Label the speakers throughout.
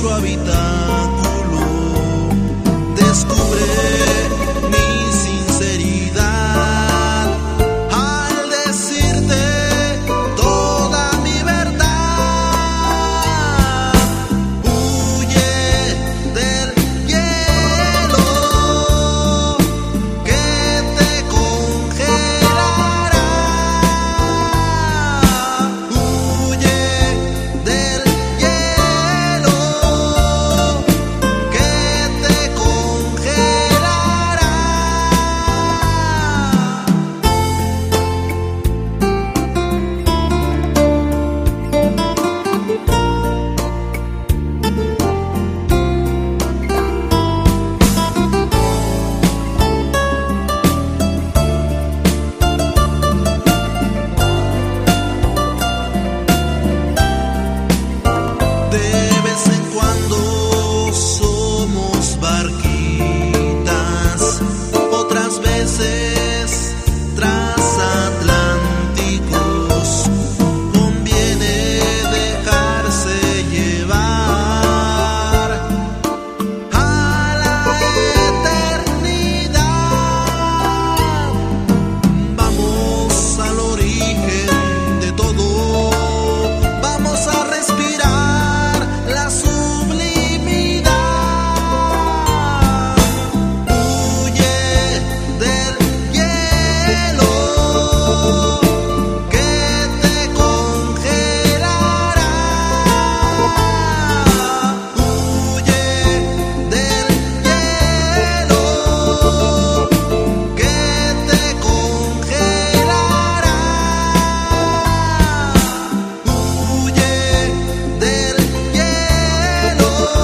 Speaker 1: oscuro habitáculo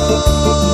Speaker 1: Oh.